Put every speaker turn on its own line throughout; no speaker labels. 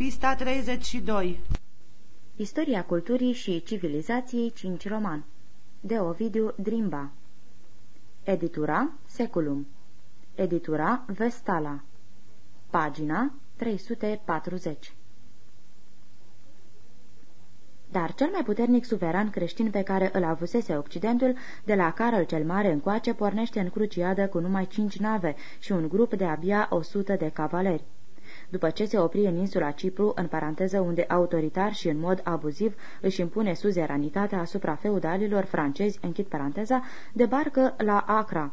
Pista 32
Istoria culturii și civilizației 5 roman. De Ovidiu Drimba. Editura Seculum. Editura Vestala. Pagina 340 dar cel mai puternic suveran creștin pe care îl avusese Occidentul, de la Carol cel Mare încoace, pornește în cruciadă cu numai cinci nave și un grup de abia o sută de cavaleri. După ce se opri în insula Cipru, în paranteză unde autoritar și în mod abuziv își impune suzeranitatea asupra feudalilor francezi, închid paranteza, debarcă la Acra.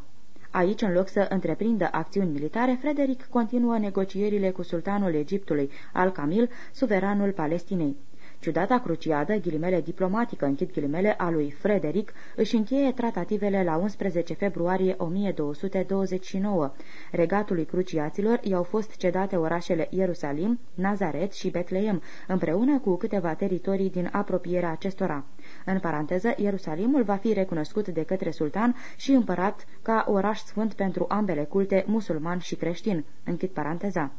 Aici, în loc să întreprindă acțiuni militare, Frederic continuă negocierile cu sultanul Egiptului, Al-Camil, suveranul Palestinei. Ciudata cruciadă, ghilimele diplomatică, închid ghilimele, a lui Frederic, își încheie tratativele la 11 februarie 1229. Regatului cruciaților i-au fost cedate orașele Ierusalim, Nazaret și Betleem, împreună cu câteva teritorii din apropierea acestora. În paranteză, Ierusalimul va fi recunoscut de către sultan și împărat ca oraș sfânt pentru ambele culte, musulman și creștin. Închid paranteza.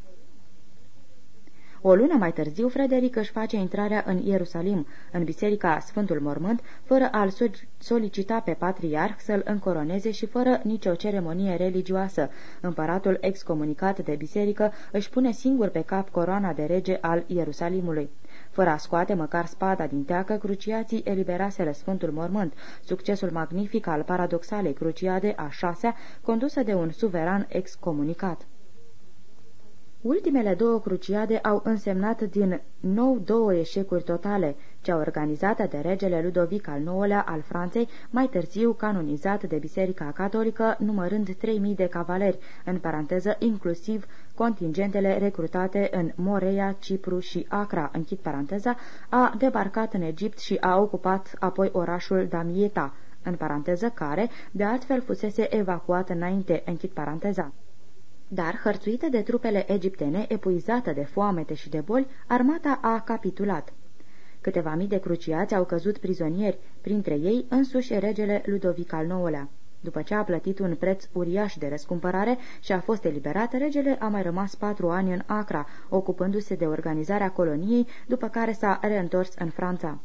O lună mai târziu, Frederic își face intrarea în Ierusalim, în biserica Sfântul Mormânt, fără a-l solicita pe patriarh să-l încoroneze și fără nicio ceremonie religioasă. Împăratul excomunicat de biserică își pune singur pe cap coroana de rege al Ierusalimului. Fără a scoate măcar spada din teacă, cruciații eliberaseră Sfântul Mormânt, succesul magnific al paradoxalei cruciade a șasea, condusă de un suveran excomunicat. Ultimele două cruciade au însemnat din nou două eșecuri totale, cea organizată de regele Ludovic al IX-lea al Franței, mai târziu canonizat de Biserica Catolică, numărând 3000 de cavaleri, în paranteză inclusiv contingentele recrutate în Morea, Cipru și Acra, închid paranteza, a debarcat în Egipt și a ocupat apoi orașul Damieta, în paranteză care, de altfel, fusese evacuat înainte, închid paranteza. Dar, hărțuită de trupele egiptene, epuizată de foamete și de boli, armata a capitulat. Câteva mii de cruciați au căzut prizonieri, printre ei însuși regele Ludovic al IX-lea. După ce a plătit un preț uriaș de răscumpărare și a fost eliberat, regele a mai rămas patru ani în Acra, ocupându-se de organizarea coloniei, după care s-a reîntors în Franța.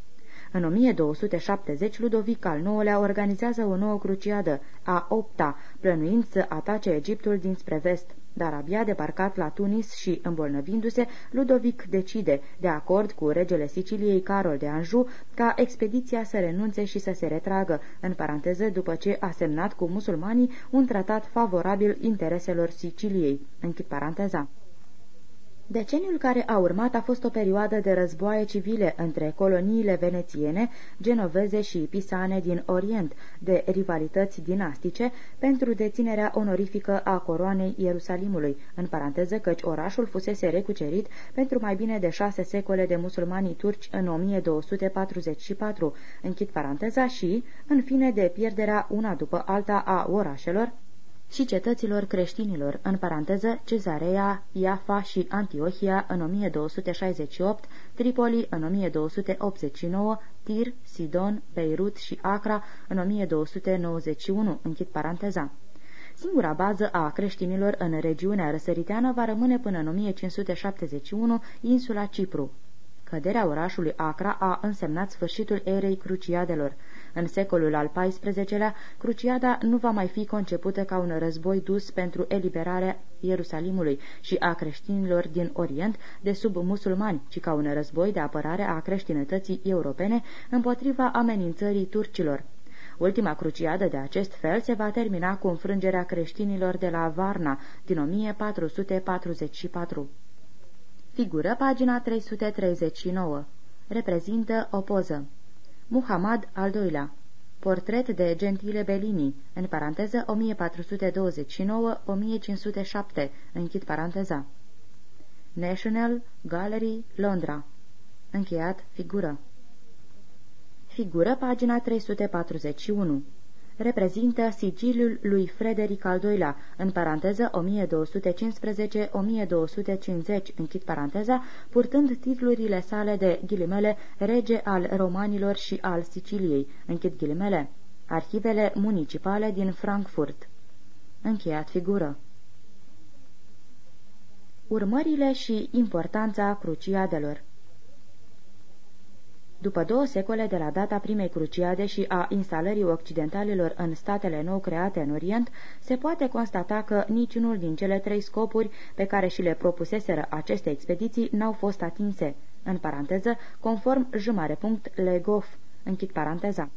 În 1270, Ludovic al IX-lea organizează o nouă cruciadă, a opta, plănuind să atace Egiptul dinspre vest. Dar abia debarcat la Tunis și, îmbolnăvindu-se, Ludovic decide, de acord cu regele Siciliei Carol de Anjou, ca expediția să renunțe și să se retragă, în paranteză după ce a semnat cu musulmanii un tratat favorabil intereselor Siciliei. Închid paranteza. Deceniul care a urmat a fost o perioadă de războaie civile între coloniile venețiene, genoveze și pisane din Orient, de rivalități dinastice pentru deținerea onorifică a coroanei Ierusalimului, în paranteză căci orașul fusese recucerit pentru mai bine de șase secole de musulmanii turci în 1244, închid paranteza și, în fine, de pierderea una după alta a orașelor, și cetăților creștinilor, în paranteză Cezarea, Iafa și Antiohia în 1268, Tripoli în 1289, Tir, Sidon, Beirut și Acra în 1291, închid paranteza. Singura bază a creștinilor în regiunea răsăriteană va rămâne până în 1571 insula Cipru. Căderea orașului Acra a însemnat sfârșitul erei cruciadelor. În secolul al XIV-lea, cruciada nu va mai fi concepută ca un război dus pentru eliberarea Ierusalimului și a creștinilor din Orient de sub musulmani, ci ca un război de apărare a creștinătății europene împotriva amenințării turcilor. Ultima cruciadă de acest fel se va termina cu înfrângerea creștinilor de la Varna din 1444. Figură pagina 339. Reprezintă o poză. Muhammad al II-lea Portret de Gentile Bellini, în paranteză 1429-1507, închid paranteza. National Gallery, Londra. Încheiat figură. Figură, pagina 341 reprezintă sigiliul lui Frederic al II-lea, în paranteză 1215-1250, închid paranteza, purtând titlurile sale de ghilimele rege al romanilor și al Siciliei, închid ghilimele, arhivele municipale din Frankfurt. Încheiat figură. Urmările și importanța cruciadelor după două secole de la data primei cruciade și a instalării occidentalilor în statele nou create în Orient, se poate constata că niciunul din cele trei scopuri pe care și le propuseseră aceste expediții n-au fost atinse, în paranteză, conform Legof, închid paranteza.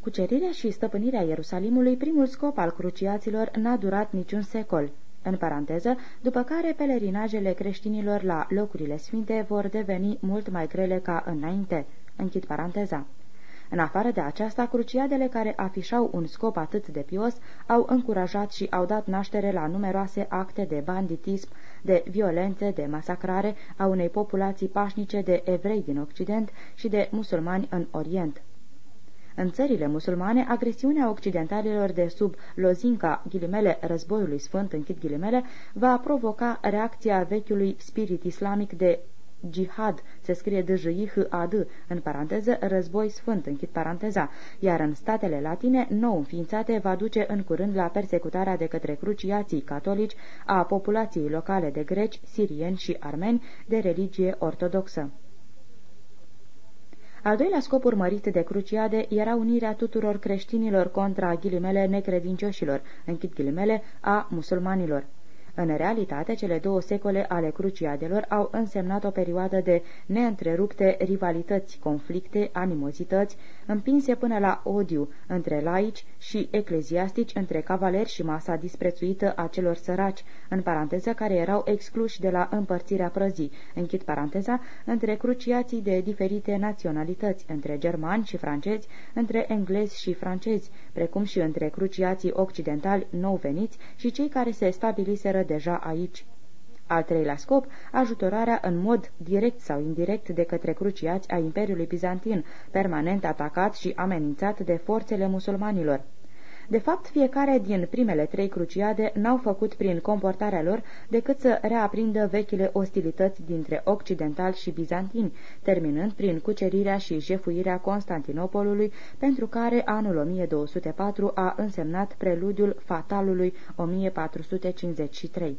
Cucerirea și stăpânirea Ierusalimului, primul scop al cruciaților, n-a durat niciun secol în paranteză, după care pelerinajele creștinilor la locurile sfinte vor deveni mult mai grele ca înainte. Închid paranteza. În afară de aceasta, cruciadele care afișau un scop atât de pios au încurajat și au dat naștere la numeroase acte de banditism, de violențe, de masacrare a unei populații pașnice de evrei din Occident și de musulmani în Orient. În țările musulmane, agresiunea occidentalilor de sub lozinca ghilimele războiului sfânt, închid ghilimele, va provoca reacția vechiului spirit islamic de jihad, se scrie d j i h a d în paranteză, război sfânt, închid paranteza, iar în statele latine, nou înființate, va duce în curând la persecutarea de către cruciații catolici a populației locale de greci, sirieni și armeni de religie ortodoxă. Al doilea scop urmărit de Cruciade era unirea tuturor creștinilor contra ghilimele necredincioșilor, închid ghilimele, a musulmanilor. În realitate, cele două secole ale cruciadelor au însemnat o perioadă de neîntrerupte rivalități, conflicte, animozități, împinse până la odiu între laici și ecleziastici, între cavaleri și masa disprețuită a celor săraci, în paranteză care erau excluși de la împărțirea prăzii, închid paranteza, între cruciații de diferite naționalități, între germani și francezi, între englezi și francezi, precum și între cruciații occidentali nou veniți și cei care se stabiliseră deja aici. Al treilea scop, ajutorarea în mod direct sau indirect de către cruciați a Imperiului Bizantin, permanent atacat și amenințat de forțele musulmanilor. De fapt, fiecare din primele trei cruciade n-au făcut prin comportarea lor decât să reaprindă vechile ostilități dintre occidentali și bizantini, terminând prin cucerirea și jefuirea Constantinopolului, pentru care anul 1204 a însemnat preludiul fatalului 1453.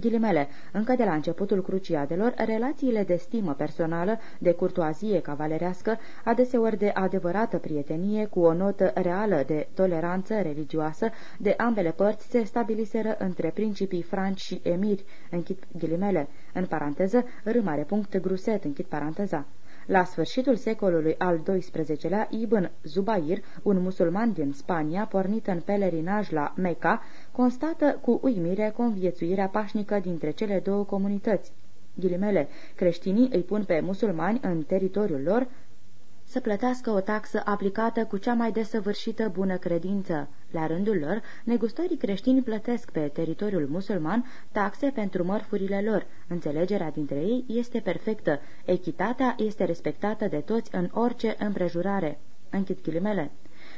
Ghilimele, încă de la începutul cruciadelor, relațiile de stimă personală, de curtoazie cavalerească, adeseori de adevărată prietenie, cu o notă reală de toleranță religioasă, de ambele părți se stabiliseră între principii franci și emiri, închid ghilimele, în paranteză, râmare punct gruset, închid paranteza. La sfârșitul secolului al XII-lea, Ibn Zubair, un musulman din Spania, pornit în pelerinaj la Mecca, constată cu uimire conviețuirea pașnică dintre cele două comunități. Ghilimele, creștinii îi pun pe musulmani în teritoriul lor să plătească o taxă aplicată cu cea mai desăvârșită bună credință. La rândul lor, negustorii creștini plătesc pe teritoriul musulman taxe pentru mărfurile lor. Înțelegerea dintre ei este perfectă. Echitatea este respectată de toți în orice împrejurare. Închid ghilimele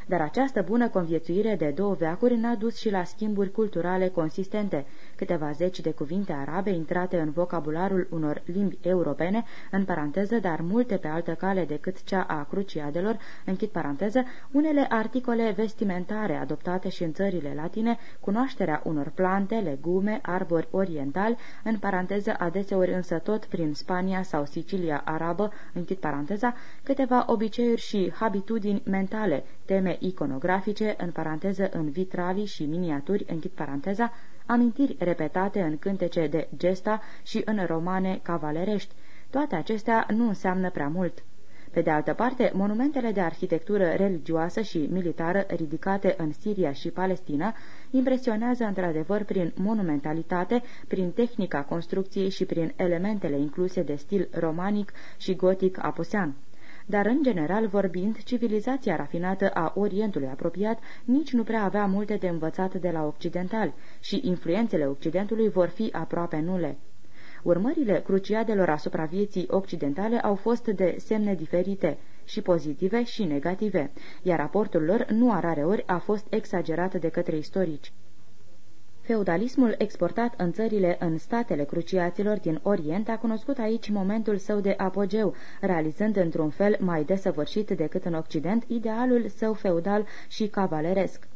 dar această bună conviețuire de două veacuri n-a dus și la schimburi culturale consistente. Câteva zeci de cuvinte arabe intrate în vocabularul unor limbi europene, în paranteză, dar multe pe altă cale decât cea a cruciadelor, închid paranteză, unele articole vestimentare adoptate și în țările latine, cunoașterea unor plante, legume, arbori orientali, în paranteză adeseori însă tot prin Spania sau Sicilia arabă, închid paranteza, câteva obiceiuri și habitudini mentale, teme iconografice, în paranteză în vitralii și miniaturi, închid paranteza, amintiri repetate în cântece de gesta și în romane cavalerești. Toate acestea nu înseamnă prea mult. Pe de altă parte, monumentele de arhitectură religioasă și militară ridicate în Siria și Palestina impresionează într-adevăr prin monumentalitate, prin tehnica construcției și prin elementele incluse de stil romanic și gotic apusean dar în general vorbind, civilizația rafinată a Orientului apropiat nici nu prea avea multe de învățat de la occidentali și influențele Occidentului vor fi aproape nule. Urmările cruciadelor asupra vieții occidentale au fost de semne diferite, și pozitive și negative, iar raportul lor nu a rareori a fost exagerat de către istorici. Feudalismul exportat în țările în statele cruciaților din Orient a cunoscut aici momentul său de apogeu, realizând într-un fel mai desăvârșit decât în Occident idealul său feudal și cavaleresc.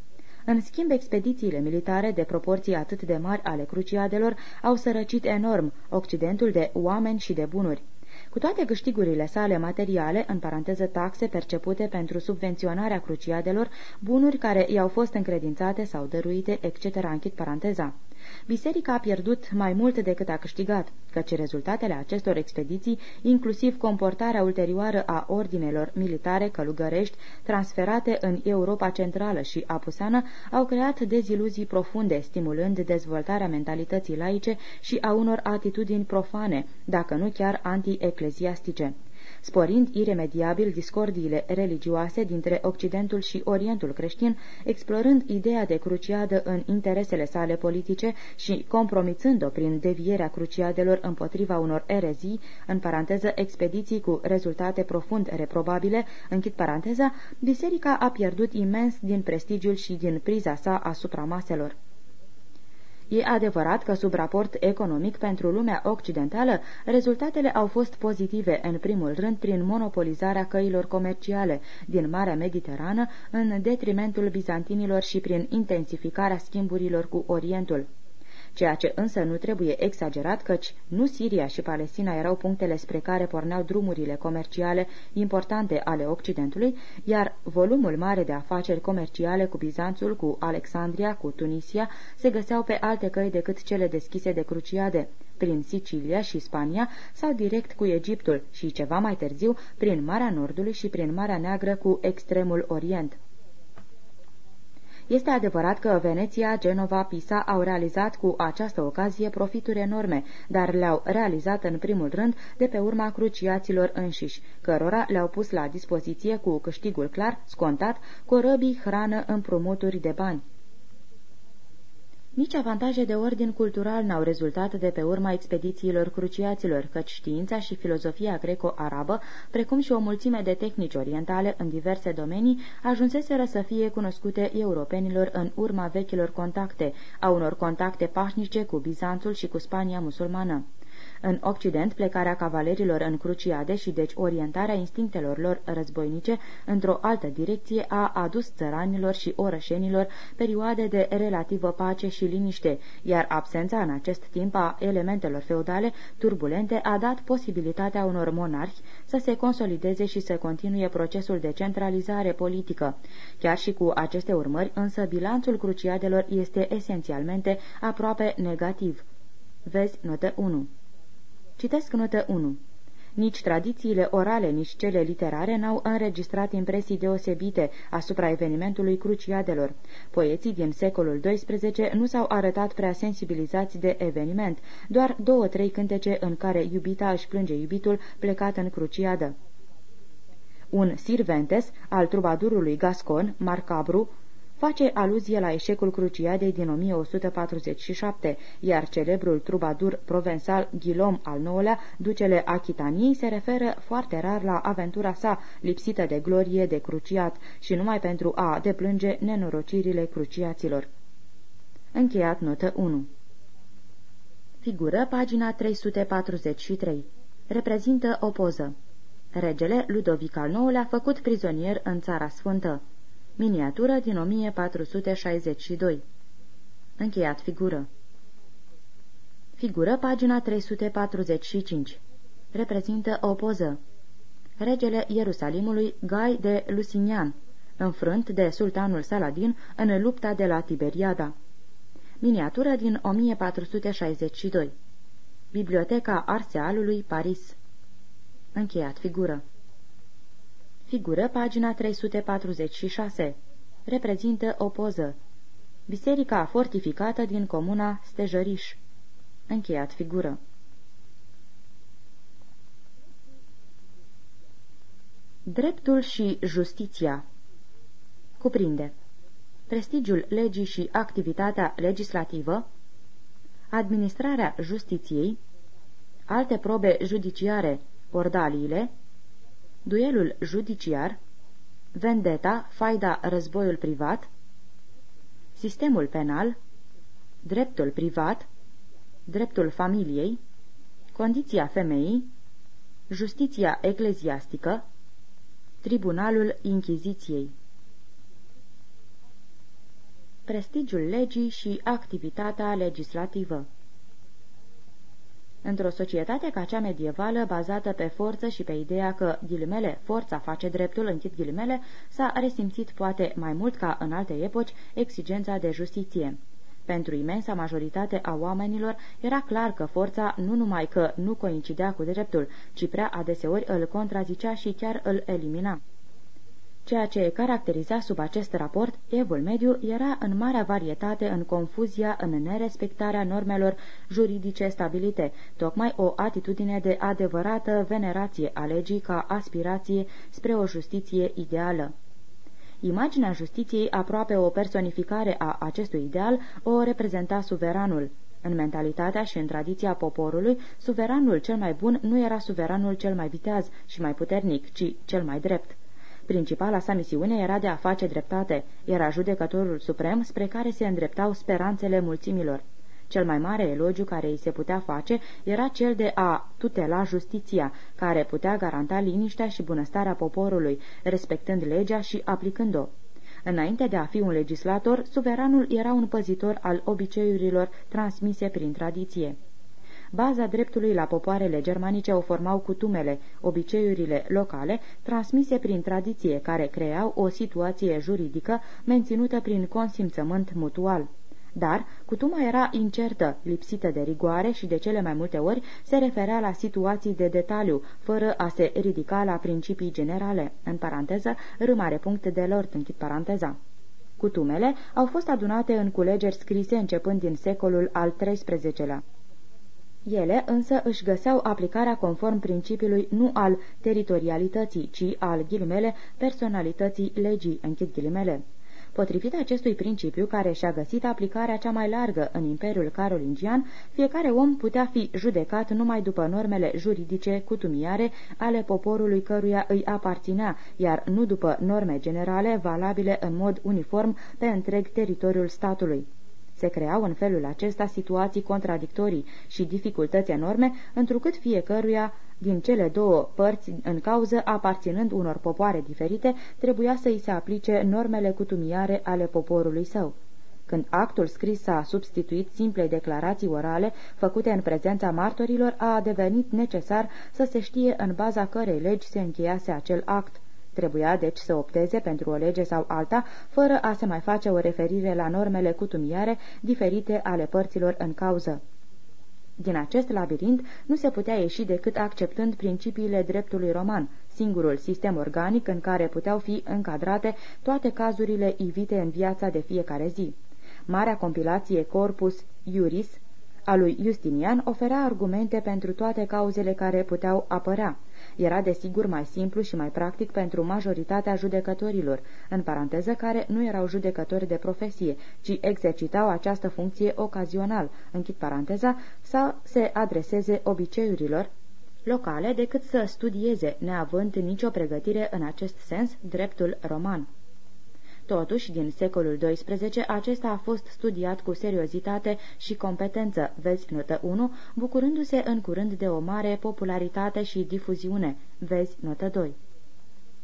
În schimb, expedițiile militare de proporții atât de mari ale cruciadelor au sărăcit enorm Occidentul de oameni și de bunuri. Cu toate câștigurile sale materiale, în paranteză taxe percepute pentru subvenționarea cruciadelor, bunuri care i-au fost încredințate sau dăruite, etc., închid paranteza. Biserica a pierdut mai mult decât a câștigat, căci rezultatele acestor expediții, inclusiv comportarea ulterioară a ordinelor militare călugărești transferate în Europa Centrală și Apusană, au creat deziluzii profunde, stimulând dezvoltarea mentalității laice și a unor atitudini profane, dacă nu chiar anti-ecleziastice sporind iremediabil discordiile religioase dintre Occidentul și Orientul creștin, explorând ideea de cruciadă în interesele sale politice și compromițând-o prin devierea cruciadelor împotriva unor erezii, în paranteză expediții cu rezultate profund reprobabile, închid paranteza, biserica a pierdut imens din prestigiul și din priza sa asupra maselor. E adevărat că sub raport economic pentru lumea occidentală, rezultatele au fost pozitive în primul rând prin monopolizarea căilor comerciale din Marea Mediterană în detrimentul bizantinilor și prin intensificarea schimburilor cu Orientul ceea ce însă nu trebuie exagerat căci nu Siria și Palestina erau punctele spre care porneau drumurile comerciale importante ale Occidentului, iar volumul mare de afaceri comerciale cu Bizanțul, cu Alexandria, cu Tunisia, se găseau pe alte căi decât cele deschise de Cruciade, prin Sicilia și Spania sau direct cu Egiptul și ceva mai târziu prin Marea Nordului și prin Marea Neagră cu extremul Orient. Este adevărat că Veneția, Genova, Pisa au realizat cu această ocazie profituri enorme, dar le-au realizat în primul rând de pe urma cruciaților înșiși, cărora le-au pus la dispoziție cu câștigul clar, scontat, corăbii, hrană, împrumuturi de bani. Nici avantaje de ordin cultural n-au rezultat de pe urma expedițiilor cruciaților, căci știința și filozofia greco-arabă, precum și o mulțime de tehnici orientale în diverse domenii, ajunseseră să fie cunoscute europenilor în urma vechilor contacte, a unor contacte pașnice cu Bizanțul și cu Spania musulmană. În Occident, plecarea cavalerilor în cruciade și deci orientarea instinctelor lor războinice într-o altă direcție a adus țăranilor și orășenilor perioade de relativă pace și liniște, iar absența în acest timp a elementelor feudale turbulente a dat posibilitatea unor monarhi să se consolideze și să continue procesul de centralizare politică. Chiar și cu aceste urmări, însă, bilanțul cruciadelor este esențialmente aproape negativ. Vezi notă 1. Citesc notă 1. Nici tradițiile orale, nici cele literare n-au înregistrat impresii deosebite asupra evenimentului cruciadelor. Poeții din secolul XII nu s-au arătat prea sensibilizați de eveniment, doar două-trei cântece în care iubita își plânge iubitul plecat în cruciadă. Un Sirventes al trubadurului Gascon, Marcabru, face aluzie la eșecul cruciadei din 1147, iar celebrul trubadur provençal Ghilom al IX-lea, ducele Achitaniei, se referă foarte rar la aventura sa, lipsită de glorie de cruciat, și numai pentru a deplânge nenorocirile cruciaților. Încheiat notă 1 Figură pagina 343. Reprezintă o poză. Regele Ludovic al IX-lea făcut prizonier în Țara Sfântă. Miniatură din 1462 Încheiat figură. Figură pagina 345 Reprezintă o poză. Regele Ierusalimului Gai de Lusignan înfrânt de sultanul Saladin în lupta de la Tiberiada. Miniatură din 1462 Biblioteca Arsealului, Paris. Încheiat figură Figură pagina 346. Reprezintă o poză. Biserica fortificată din comuna Stejăriș. Încheiat figură. Dreptul și justiția Cuprinde Prestigiul legii și activitatea legislativă Administrarea justiției Alte probe judiciare, ordaliile duelul judiciar, vendeta, faida, războiul privat, sistemul penal, dreptul privat, dreptul familiei, condiția femeii, justiția ecleziastică, tribunalul Inchiziției. Prestigiul legii și activitatea legislativă Într-o societate ca cea medievală, bazată pe forță și pe ideea că, ghilimele, forța face dreptul, închid ghilimele, s-a resimțit poate mai mult ca în alte epoci exigența de justiție. Pentru imensa majoritate a oamenilor era clar că forța nu numai că nu coincidea cu dreptul, ci prea adeseori îl contrazicea și chiar îl elimina. Ceea ce caracteriza sub acest raport evul mediu era în marea varietate în confuzia, în nerespectarea normelor juridice stabilite, tocmai o atitudine de adevărată venerație a legii ca aspirație spre o justiție ideală. Imaginea justiției, aproape o personificare a acestui ideal, o reprezenta suveranul. În mentalitatea și în tradiția poporului, suveranul cel mai bun nu era suveranul cel mai viteaz și mai puternic, ci cel mai drept. Principala sa misiune era de a face dreptate, era judecătorul suprem spre care se îndreptau speranțele mulțimilor. Cel mai mare elogiu care îi se putea face era cel de a tutela justiția, care putea garanta liniștea și bunăstarea poporului, respectând legea și aplicând-o. Înainte de a fi un legislator, suveranul era un păzitor al obiceiurilor transmise prin tradiție. Baza dreptului la popoarele germanice o formau cutumele, obiceiurile locale, transmise prin tradiție, care creau o situație juridică menținută prin consimțământ mutual. Dar cutuma era incertă, lipsită de rigoare și de cele mai multe ori se referea la situații de detaliu, fără a se ridica la principii generale. În paranteză, râmare punct de lor, închid paranteza. Cutumele au fost adunate în culegeri scrise începând din secolul al XIII-lea. Ele însă își găseau aplicarea conform principiului nu al teritorialității, ci al ghilimele personalității legii, închid ghilimele. Potrivit acestui principiu, care și-a găsit aplicarea cea mai largă în Imperiul Carolingian, fiecare om putea fi judecat numai după normele juridice cutumiare ale poporului căruia îi aparținea, iar nu după norme generale valabile în mod uniform pe întreg teritoriul statului. Se creau în felul acesta situații contradictorii și dificultăți enorme, întrucât fiecăruia din cele două părți în cauză, aparținând unor popoare diferite, trebuia să îi se aplice normele cutumiare ale poporului său. Când actul scris s-a substituit simplei declarații orale făcute în prezența martorilor, a devenit necesar să se știe în baza cărei legi se încheiase acel act. Trebuia deci să opteze pentru o lege sau alta, fără a se mai face o referire la normele cutumiare diferite ale părților în cauză. Din acest labirint nu se putea ieși decât acceptând principiile dreptului roman, singurul sistem organic în care puteau fi încadrate toate cazurile ivite în viața de fiecare zi. Marea compilație Corpus Iuris a lui Justinian oferea argumente pentru toate cauzele care puteau apărea. Era desigur mai simplu și mai practic pentru majoritatea judecătorilor, în paranteză care nu erau judecători de profesie, ci exercitau această funcție ocazional, închid paranteza, să se adreseze obiceiurilor locale decât să studieze, neavând nicio pregătire în acest sens, dreptul roman. Totuși, din secolul XII, acesta a fost studiat cu seriozitate și competență, vezi notă 1, bucurându-se în curând de o mare popularitate și difuziune, vezi notă 2.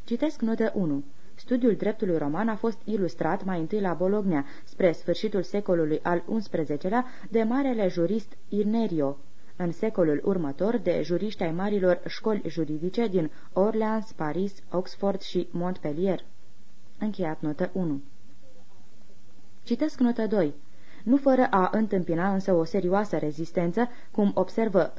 Citesc notă 1. Studiul dreptului roman a fost ilustrat mai întâi la Bologna, spre sfârșitul secolului al XI-lea, de marele jurist Irnerio, în secolul următor de juriști ai marilor școli juridice din Orleans, Paris, Oxford și Montpellier. Încheiat notă 1. Citesc notă 2. Nu fără a întâmpina însă o serioasă rezistență, cum observă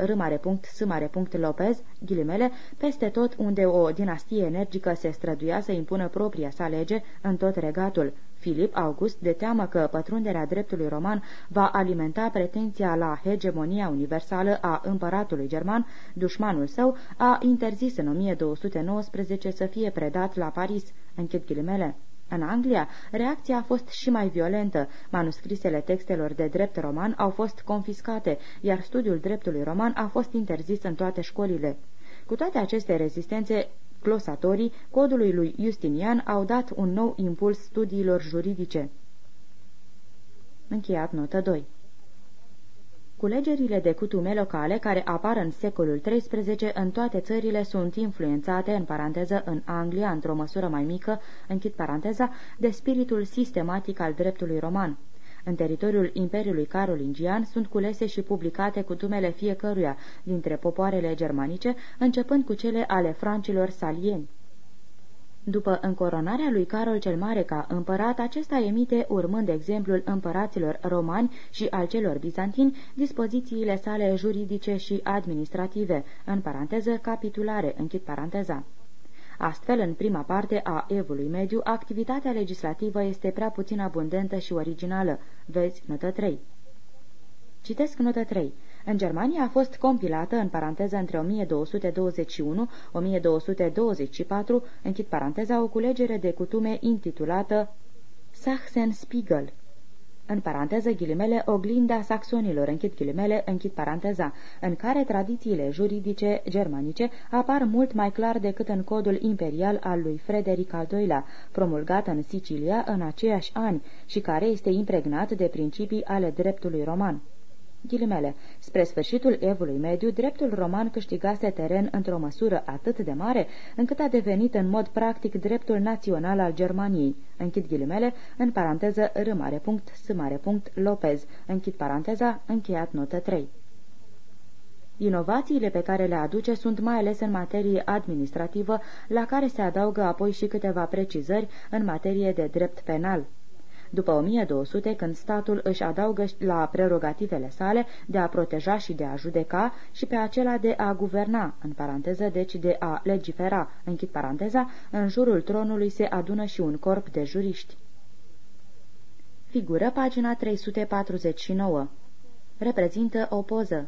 punct Lopez, ghilimele, peste tot unde o dinastie energică se străduia să impună propria sa lege în tot regatul. Filip August, de teamă că pătrunderea dreptului roman va alimenta pretenția la hegemonia universală a împăratului german, dușmanul său a interzis în 1219 să fie predat la Paris, închid ghilimele. În Anglia, reacția a fost și mai violentă. Manuscrisele textelor de drept roman au fost confiscate, iar studiul dreptului roman a fost interzis în toate școlile. Cu toate aceste rezistențe, glosatorii codului lui Justinian au dat un nou impuls studiilor juridice. Încheiat notă 2 Culegerile de cutume locale care apar în secolul XIII în toate țările sunt influențate, în paranteză, în Anglia, într-o măsură mai mică, închid paranteza, de spiritul sistematic al dreptului roman. În teritoriul Imperiului Carolingian sunt culese și publicate cutumele fiecăruia dintre popoarele germanice, începând cu cele ale francilor salieni. După încoronarea lui Carol cel Mare ca împărat, acesta emite, urmând exemplul împăraților romani și al celor bizantini, dispozițiile sale juridice și administrative, în paranteză capitulare, închid paranteza. Astfel, în prima parte a Evului Mediu, activitatea legislativă este prea puțin abundentă și originală. Vezi notă 3. Citesc notă 3. În Germania a fost compilată, în paranteză între 1221-1224, închid paranteza, o culegere de cutume intitulată Sachsenspiegel, în paranteză ghilimele, oglinda saxonilor, închid ghilimele, închid paranteza, în care tradițiile juridice germanice apar mult mai clar decât în codul imperial al lui Frederic al II-lea, promulgat în Sicilia în aceiași ani și care este impregnat de principii ale dreptului roman. Ghilimele. Spre sfârșitul evului mediu, dreptul roman câștigase teren într-o măsură atât de mare, încât a devenit în mod practic dreptul național al Germaniei. Închid ghilimele, în paranteză, râmare punct, sâmare punct, Lopez. Închid paranteza, încheiat notă 3. Inovațiile pe care le aduce sunt mai ales în materie administrativă, la care se adaugă apoi și câteva precizări în materie de drept penal după 1200, când statul își adaugă la prerogativele sale de a proteja și de a judeca și pe acela de a guverna, în paranteză, deci de a legifera, închid paranteza, în jurul tronului se adună și un corp de juriști. Figură pagina 349. Reprezintă o poză.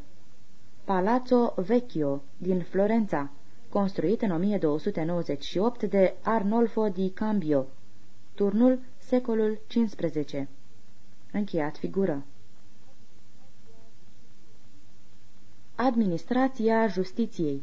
Palazzo Vecchio din Florența, construit în 1298 de Arnolfo di Cambio. Turnul secolul XV. Încheiat figură. Administrația justiției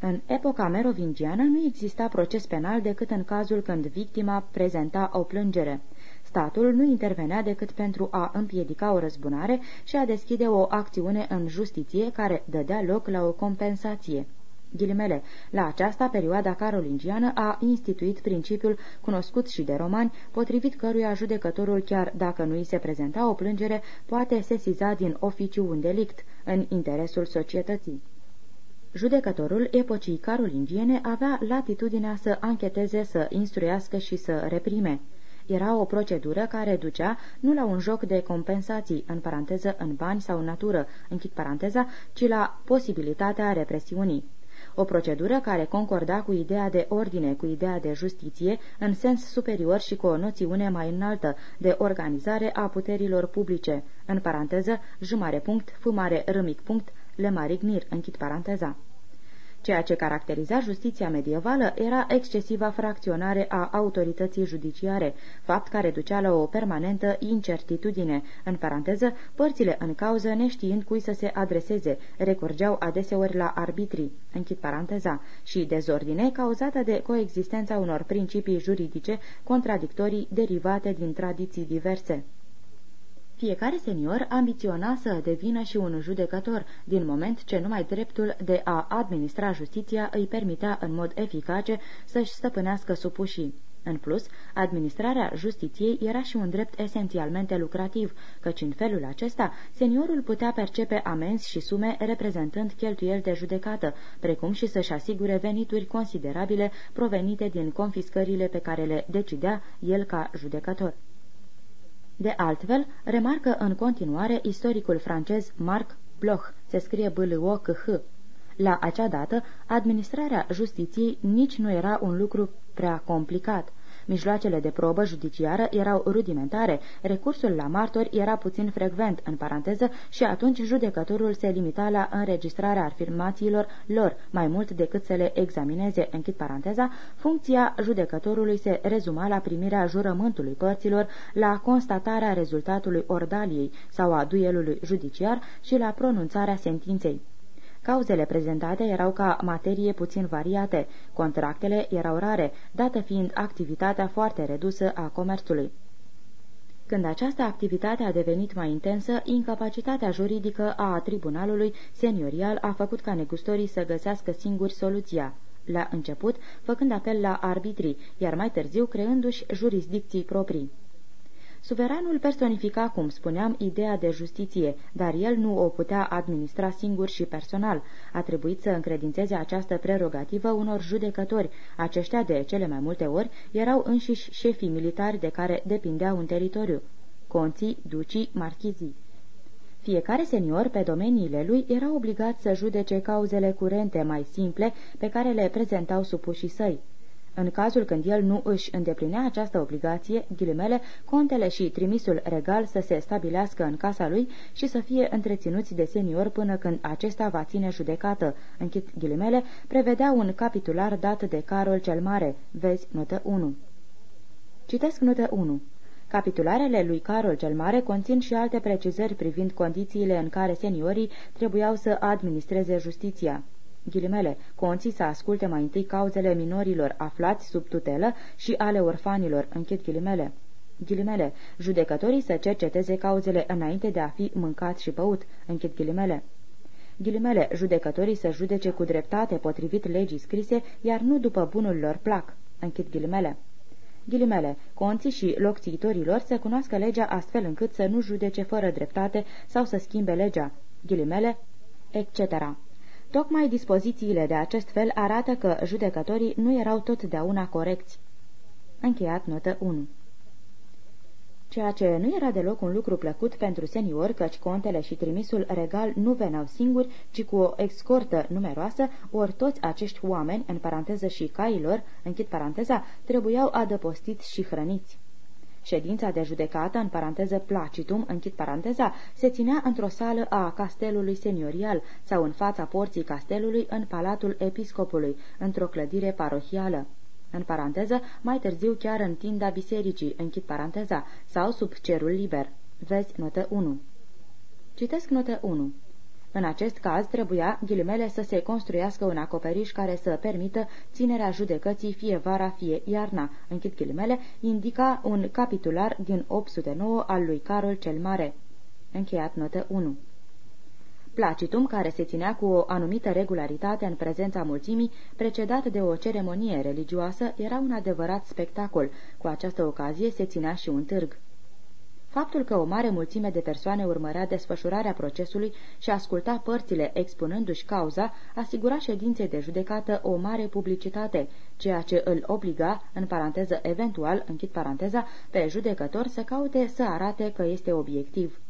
În epoca merovingiană nu exista proces penal decât în cazul când victima prezenta o plângere. Statul nu intervenea decât pentru a împiedica o răzbunare și a deschide o acțiune în justiție care dădea loc la o compensație. Ghilimele, la aceasta perioada carolingiană a instituit principiul cunoscut și de romani, potrivit căruia judecătorul, chiar dacă nu îi se prezenta o plângere, poate sesiza din oficiu un delict, în interesul societății. Judecătorul epocii carolingiene avea latitudinea să ancheteze, să instruiască și să reprime. Era o procedură care ducea nu la un joc de compensații, în paranteză în bani sau în natură, închid paranteza, ci la posibilitatea represiunii o procedură care concorda cu ideea de ordine, cu ideea de justiție, în sens superior și cu o noțiune mai înaltă de organizare a puterilor publice, în paranteză, jumare punct, fumare râmic punct, lemarignir, închid paranteza. Ceea ce caracteriza justiția medievală era excesiva fracționare a autorității judiciare, fapt care ducea la o permanentă incertitudine. În paranteză, părțile în cauză, neștiind cui să se adreseze, recurgeau adeseori la arbitrii, închid paranteza, și dezordine cauzată de coexistența unor principii juridice contradictorii derivate din tradiții diverse. Fiecare senior ambiționa să devină și un judecător, din moment ce numai dreptul de a administra justiția îi permitea în mod eficace să-și stăpânească supușii. În plus, administrarea justiției era și un drept esențialmente lucrativ, căci în felul acesta seniorul putea percepe amenzi și sume reprezentând cheltuieli de judecată, precum și să-și asigure venituri considerabile provenite din confiscările pe care le decidea el ca judecător. De altfel, remarcă în continuare istoricul francez Marc Bloch, se scrie b l o c h La acea dată, administrarea justiției nici nu era un lucru prea complicat. Mijloacele de probă judiciară erau rudimentare, recursul la martori era puțin frecvent, în paranteză, și atunci judecătorul se limita la înregistrarea afirmațiilor lor, mai mult decât să le examineze, închid paranteza, funcția judecătorului se rezuma la primirea jurământului părților, la constatarea rezultatului ordaliei sau a duelului judiciar și la pronunțarea sentinței. Cauzele prezentate erau ca materie puțin variate, contractele erau rare, dată fiind activitatea foarte redusă a comerțului. Când această activitate a devenit mai intensă, incapacitatea juridică a tribunalului seniorial a făcut ca negustorii să găsească singuri soluția. La început, făcând apel la arbitrii, iar mai târziu creându-și jurisdicții proprii. Suveranul personifica, cum spuneam, ideea de justiție, dar el nu o putea administra singur și personal. A trebuit să încredințeze această prerogativă unor judecători. Aceștia, de cele mai multe ori, erau înșiși șefii militari de care depindeau un teritoriu. Conții, ducii, marchizii. Fiecare senior pe domeniile lui era obligat să judece cauzele curente mai simple pe care le prezentau supușii săi. În cazul când el nu își îndeplinea această obligație, ghilimele, contele și trimisul regal să se stabilească în casa lui și să fie întreținuți de senior până când acesta va ține judecată, închid ghilimele, prevedea un capitular dat de Carol cel Mare, vezi notă 1. Citesc notă 1. Capitularele lui Carol cel Mare conțin și alte precizări privind condițiile în care seniorii trebuiau să administreze justiția ghilimele, conții să asculte mai întâi cauzele minorilor aflați sub tutelă și ale orfanilor, închid ghilimele. Ghilimele, judecătorii să cerceteze cauzele înainte de a fi mâncat și băut, închid ghilimele. Ghilimele, judecătorii să judece cu dreptate potrivit legii scrise, iar nu după bunul lor plac, închid ghilimele. Ghilimele, conții și locțiitorilor să cunoască legea astfel încât să nu judece fără dreptate sau să schimbe legea, ghilimele, etc. Tocmai dispozițiile de acest fel arată că judecătorii nu erau totdeauna corecți. Încheiat notă 1 Ceea ce nu era deloc un lucru plăcut pentru senior, căci contele și trimisul regal nu veneau singuri, ci cu o escortă numeroasă, ori toți acești oameni, în paranteză și cailor, închid paranteza, trebuiau adăpostiți și hrăniți. Ședința de judecată, în paranteză placitum, închid paranteza, se ținea într-o sală a castelului seniorial sau în fața porții castelului în palatul episcopului, într-o clădire parohială. În paranteză, mai târziu chiar în tinda bisericii, închid paranteza, sau sub cerul liber. Vezi notă 1. Citesc notă 1. În acest caz trebuia, ghilimele, să se construiască un acoperiș care să permită ținerea judecății fie vara, fie iarna. Închid ghilimele, indica un capitular din 809 al lui Carol cel Mare. Încheiat notă 1. Placitum, care se ținea cu o anumită regularitate în prezența mulțimii, precedat de o ceremonie religioasă, era un adevărat spectacol. Cu această ocazie se ținea și un târg. Faptul că o mare mulțime de persoane urmărea desfășurarea procesului și asculta părțile expunându-și cauza, asigura ședinței de judecată o mare publicitate, ceea ce îl obliga, în paranteză eventual, închid paranteza, pe judecător să caute să arate că este obiectiv.